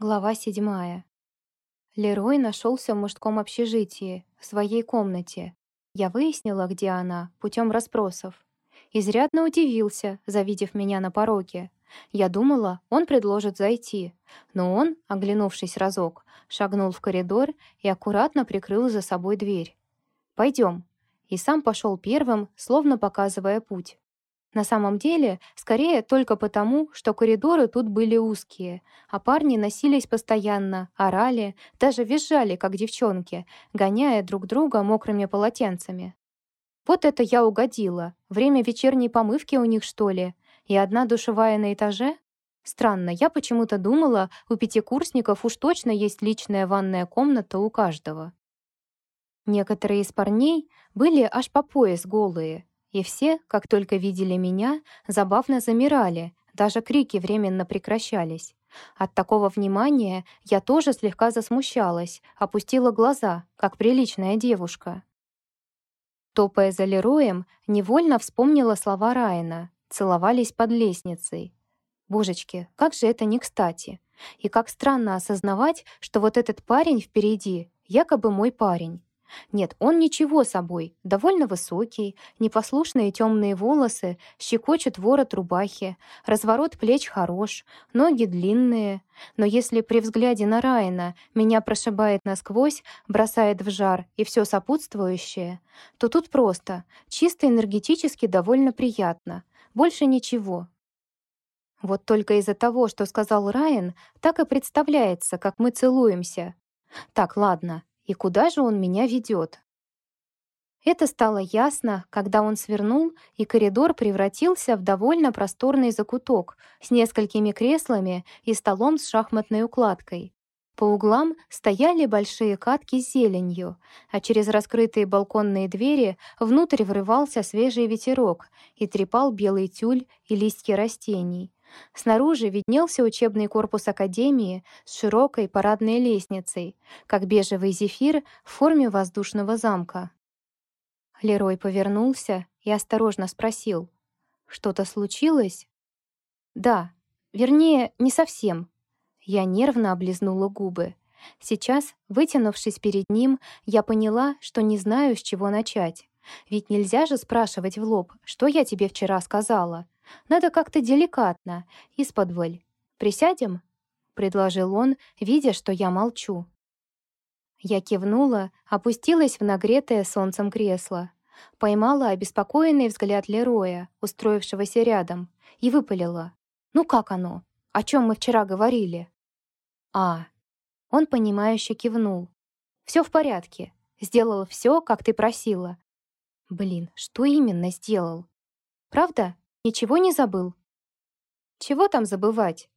Глава седьмая. Лерой нашелся в мужском общежитии, в своей комнате. Я выяснила, где она, путем расспросов. Изрядно удивился, завидев меня на пороге. Я думала, он предложит зайти, но он, оглянувшись разок, шагнул в коридор и аккуратно прикрыл за собой дверь. «Пойдем», и сам пошел первым, словно показывая путь. На самом деле, скорее только потому, что коридоры тут были узкие, а парни носились постоянно, орали, даже визжали, как девчонки, гоняя друг друга мокрыми полотенцами. Вот это я угодила. Время вечерней помывки у них, что ли? И одна душевая на этаже? Странно, я почему-то думала, у пятикурсников уж точно есть личная ванная комната у каждого. Некоторые из парней были аж по пояс голые, и все, как только видели меня, забавно замирали, даже крики временно прекращались. От такого внимания я тоже слегка засмущалась, опустила глаза, как приличная девушка. Топая за Лероем, невольно вспомнила слова Райана. Целовались под лестницей. Божечки, как же это не кстати. И как странно осознавать, что вот этот парень впереди, якобы мой парень. Нет, он ничего собой, довольно высокий, непослушные темные волосы, щекочет ворот рубахи, разворот плеч хорош, ноги длинные. Но если при взгляде на Райана меня прошибает насквозь, бросает в жар и все сопутствующее, то тут просто, чисто энергетически довольно приятно. Больше ничего. Вот только из-за того, что сказал Райан, так и представляется, как мы целуемся. Так, ладно, и куда же он меня ведет? Это стало ясно, когда он свернул, и коридор превратился в довольно просторный закуток с несколькими креслами и столом с шахматной укладкой. По углам стояли большие катки с зеленью, а через раскрытые балконные двери внутрь врывался свежий ветерок и трепал белый тюль и листья растений. Снаружи виднелся учебный корпус Академии с широкой парадной лестницей, как бежевый зефир в форме воздушного замка. Лерой повернулся и осторожно спросил. «Что-то случилось?» «Да. Вернее, не совсем». Я нервно облизнула губы. Сейчас, вытянувшись перед ним, я поняла, что не знаю, с чего начать. Ведь нельзя же спрашивать в лоб, что я тебе вчера сказала. Надо как-то деликатно, из-под «Присядем?» — предложил он, видя, что я молчу. Я кивнула, опустилась в нагретое солнцем кресло, поймала обеспокоенный взгляд Лероя, устроившегося рядом, и выпалила. «Ну как оно? О чем мы вчера говорили?» «А...» Он, понимающе кивнул. «Все в порядке. Сделал все, как ты просила». «Блин, что именно сделал?» «Правда?» Ничего не забыл?» «Чего там забывать?»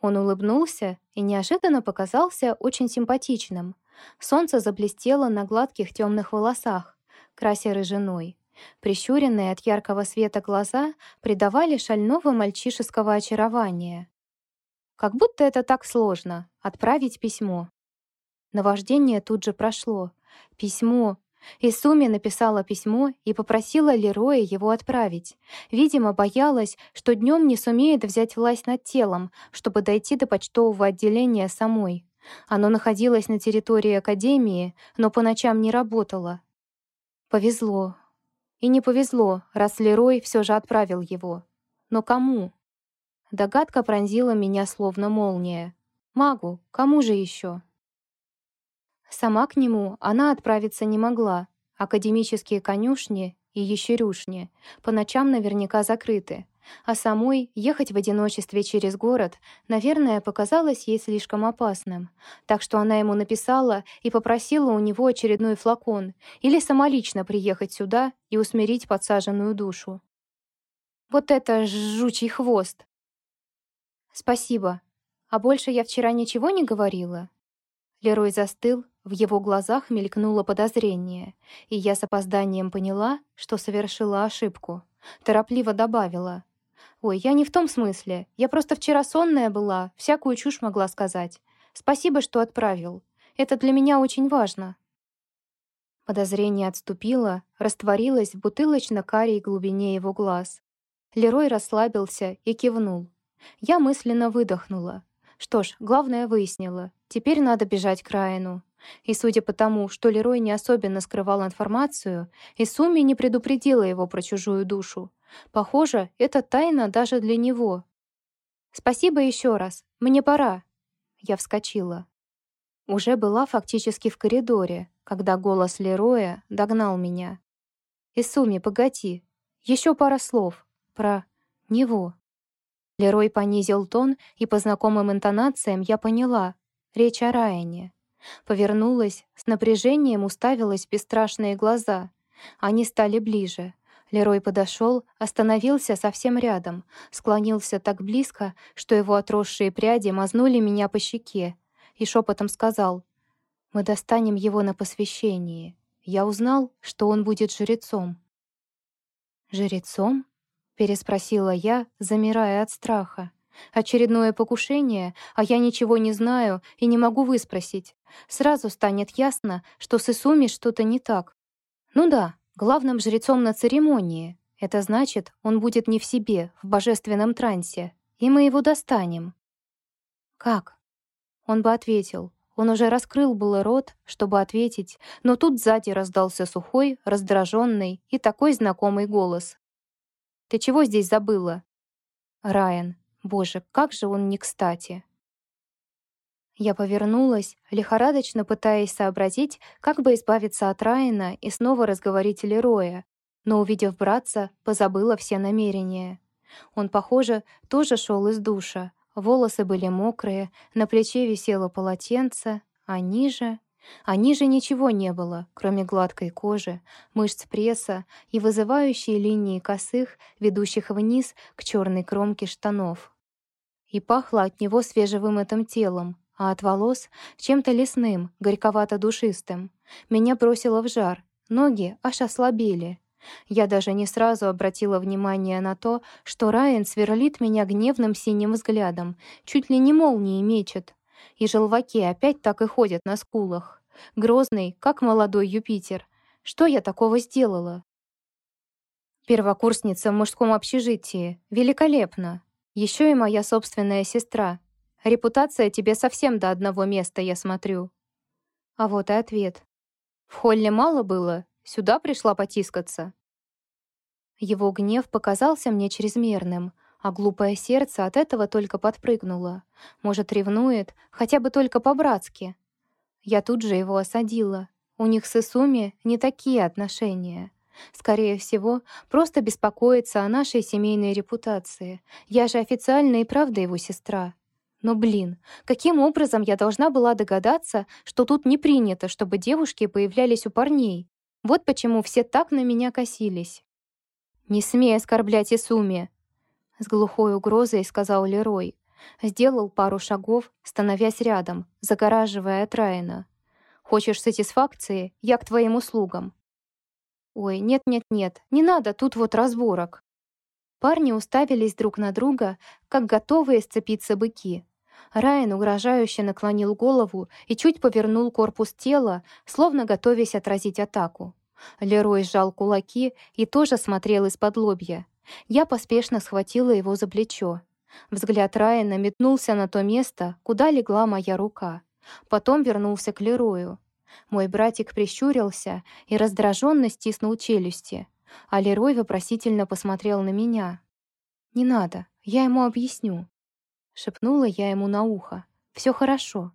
Он улыбнулся и неожиданно показался очень симпатичным. Солнце заблестело на гладких темных волосах, красе рыжиной. Прищуренные от яркого света глаза придавали шального мальчишеского очарования. Как будто это так сложно — отправить письмо. Наваждение тут же прошло. Письмо, Исуми написала письмо и попросила Лероя его отправить. Видимо, боялась, что днем не сумеет взять власть над телом, чтобы дойти до почтового отделения самой. Оно находилось на территории Академии, но по ночам не работало. Повезло. И не повезло, раз Лерой все же отправил его. Но кому? Догадка пронзила меня словно молния. Магу, кому же еще? Сама к нему она отправиться не могла. Академические конюшни и ящерюшни по ночам наверняка закрыты, а самой ехать в одиночестве через город, наверное, показалось ей слишком опасным. Так что она ему написала и попросила у него очередной флакон или самолично приехать сюда и усмирить подсаженную душу. Вот это жучий хвост! Спасибо. А больше я вчера ничего не говорила? Лерой застыл, в его глазах мелькнуло подозрение, и я с опозданием поняла, что совершила ошибку. Торопливо добавила. «Ой, я не в том смысле. Я просто вчера сонная была, всякую чушь могла сказать. Спасибо, что отправил. Это для меня очень важно». Подозрение отступило, растворилось в бутылочно-карей глубине его глаз. Лерой расслабился и кивнул. Я мысленно выдохнула. Что ж, главное выяснила. Теперь надо бежать к Райану. И судя по тому, что Лерой не особенно скрывал информацию, Исуми не предупредила его про чужую душу. Похоже, это тайна даже для него. «Спасибо еще раз. Мне пора». Я вскочила. Уже была фактически в коридоре, когда голос Лероя догнал меня. «Исуми, погоди. Еще пара слов. Про него». Лерой понизил тон, и по знакомым интонациям я поняла. Речь о Райане. Повернулась, с напряжением уставилась бесстрашные глаза. Они стали ближе. Лерой подошел, остановился совсем рядом, склонился так близко, что его отросшие пряди мазнули меня по щеке, и шепотом сказал, «Мы достанем его на посвящении. Я узнал, что он будет жрецом». «Жрецом?» — переспросила я, замирая от страха. Очередное покушение, а я ничего не знаю и не могу выспросить. Сразу станет ясно, что с Исуми что-то не так. Ну да, главным жрецом на церемонии. Это значит, он будет не в себе, в божественном трансе, и мы его достанем. Как? Он бы ответил. Он уже раскрыл было рот, чтобы ответить, но тут сзади раздался сухой, раздраженный и такой знакомый голос. «Ты чего здесь забыла?» «Райан, Боже, как же он не кстати. Я повернулась, лихорадочно пытаясь сообразить, как бы избавиться от Райана и снова разговорить Лероя, но, увидев братца, позабыла все намерения. Он, похоже, тоже шел из душа. Волосы были мокрые, на плече висело полотенце, а ниже... А ниже ничего не было, кроме гладкой кожи, мышц пресса и вызывающей линии косых, ведущих вниз к черной кромке штанов. И пахло от него свежевымытым телом, а от волос — чем-то лесным, горьковато-душистым. Меня бросило в жар, ноги аж ослабели. Я даже не сразу обратила внимание на то, что Райан сверлит меня гневным синим взглядом, чуть ли не молнией мечет. И желваки опять так и ходят на скулах. Грозный, как молодой Юпитер. Что я такого сделала? Первокурсница в мужском общежитии. Великолепно. Еще и моя собственная сестра. Репутация тебе совсем до одного места, я смотрю. А вот и ответ. В холле мало было, сюда пришла потискаться. Его гнев показался мне чрезмерным, а глупое сердце от этого только подпрыгнуло. Может, ревнует, хотя бы только по-братски. Я тут же его осадила. У них с Исуми не такие отношения. Скорее всего, просто беспокоится о нашей семейной репутации. Я же официально и правда его сестра. Но, блин, каким образом я должна была догадаться, что тут не принято, чтобы девушки появлялись у парней? Вот почему все так на меня косились. «Не смей оскорблять Исуми!» С глухой угрозой сказал Лерой. Сделал пару шагов, становясь рядом, загораживая от Райана. «Хочешь сатисфакции? Я к твоим услугам. Ой, нет-нет-нет, не надо тут вот разборок. Парни уставились друг на друга, как готовые сцепиться быки. Райан угрожающе наклонил голову и чуть повернул корпус тела, словно готовясь отразить атаку. Лерой сжал кулаки и тоже смотрел из-под лобья. Я поспешно схватила его за плечо. Взгляд Райана метнулся на то место, куда легла моя рука. Потом вернулся к Лерою. Мой братик прищурился и раздраженно стиснул челюсти, а Лерой вопросительно посмотрел на меня. «Не надо, я ему объясню», — шепнула я ему на ухо. «Все хорошо».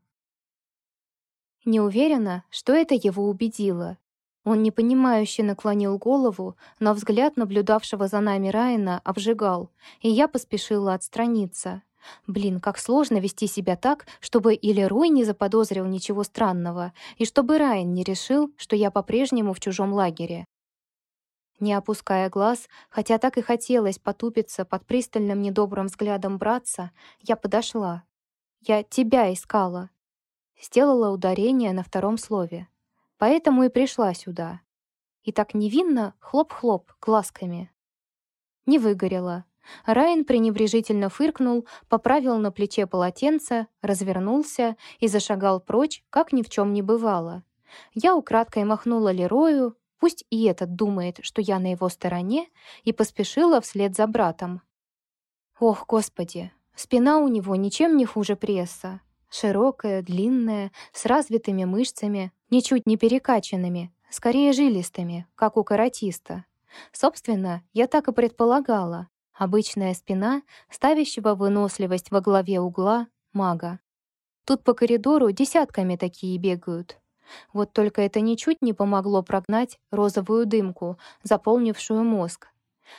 Не уверена, что это его убедило. Он непонимающе наклонил голову, но взгляд наблюдавшего за нами Райана обжигал, и я поспешила отстраниться. Блин, как сложно вести себя так, чтобы или Рой не заподозрил ничего странного, и чтобы Райан не решил, что я по-прежнему в чужом лагере. Не опуская глаз, хотя так и хотелось потупиться под пристальным недобрым взглядом братца, я подошла. «Я тебя искала». Сделала ударение на втором слове. Поэтому и пришла сюда. И так невинно хлоп-хлоп глазками. Не выгорела, Райан пренебрежительно фыркнул, поправил на плече полотенце, развернулся и зашагал прочь, как ни в чем не бывало. Я украдкой махнула Лерою, пусть и этот думает, что я на его стороне, и поспешила вслед за братом. Ох, господи, Спина у него ничем не хуже пресса. Широкая, длинная, с развитыми мышцами, ничуть не перекачанными, скорее жилистыми, как у каратиста. Собственно, я так и предполагала. Обычная спина, ставящего выносливость во главе угла, мага. Тут по коридору десятками такие бегают. Вот только это ничуть не помогло прогнать розовую дымку, заполнившую мозг.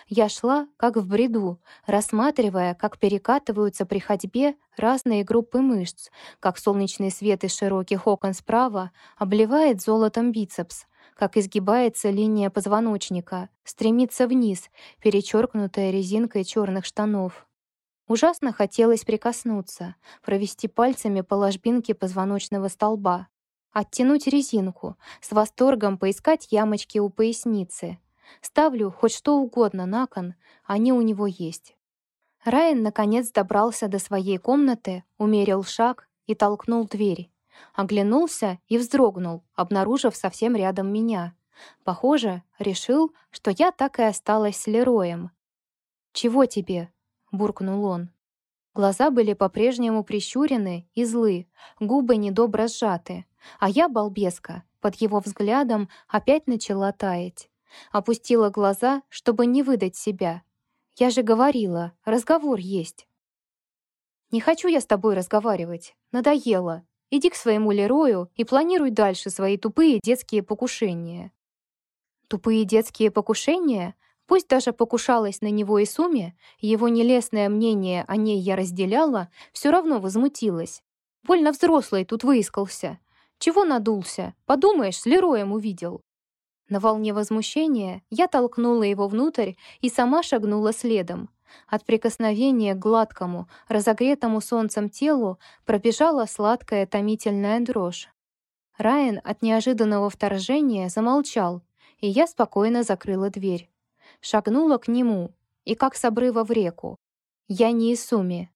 Я шла, как в бреду, рассматривая, как перекатываются при ходьбе разные группы мышц, как солнечный свет из широких окон справа обливает золотом бицепс, как изгибается линия позвоночника, стремится вниз, перечеркнутая резинкой черных штанов. Ужасно хотелось прикоснуться, провести пальцами по ложбинке позвоночного столба, оттянуть резинку, с восторгом поискать ямочки у поясницы. Ставлю хоть что угодно на кон, они у него есть. Райан наконец добрался до своей комнаты, умерил шаг и толкнул дверь. Оглянулся и вздрогнул, обнаружив совсем рядом меня. Похоже, решил, что я так и осталась с Лероем. «Чего тебе?» — буркнул он. Глаза были по-прежнему прищурены и злы, губы недобро сжаты, а я, балбеска, под его взглядом опять начала таять. Опустила глаза, чтобы не выдать себя. Я же говорила, разговор есть. «Не хочу я с тобой разговаривать. Надоело. Иди к своему Лерою и планируй дальше свои тупые детские покушения». Тупые детские покушения? Пусть даже покушалась на него и Суми, его нелестное мнение о ней я разделяла, все равно возмутилась. Больно взрослый тут выискался. Чего надулся? Подумаешь, с Лероем увидел. На волне возмущения я толкнула его внутрь и сама шагнула следом. От прикосновения к гладкому, разогретому солнцем телу пробежала сладкая томительная дрожь. Райан от неожиданного вторжения замолчал, и я спокойно закрыла дверь. Шагнула к нему, и как с обрыва в реку. Я не Исуми,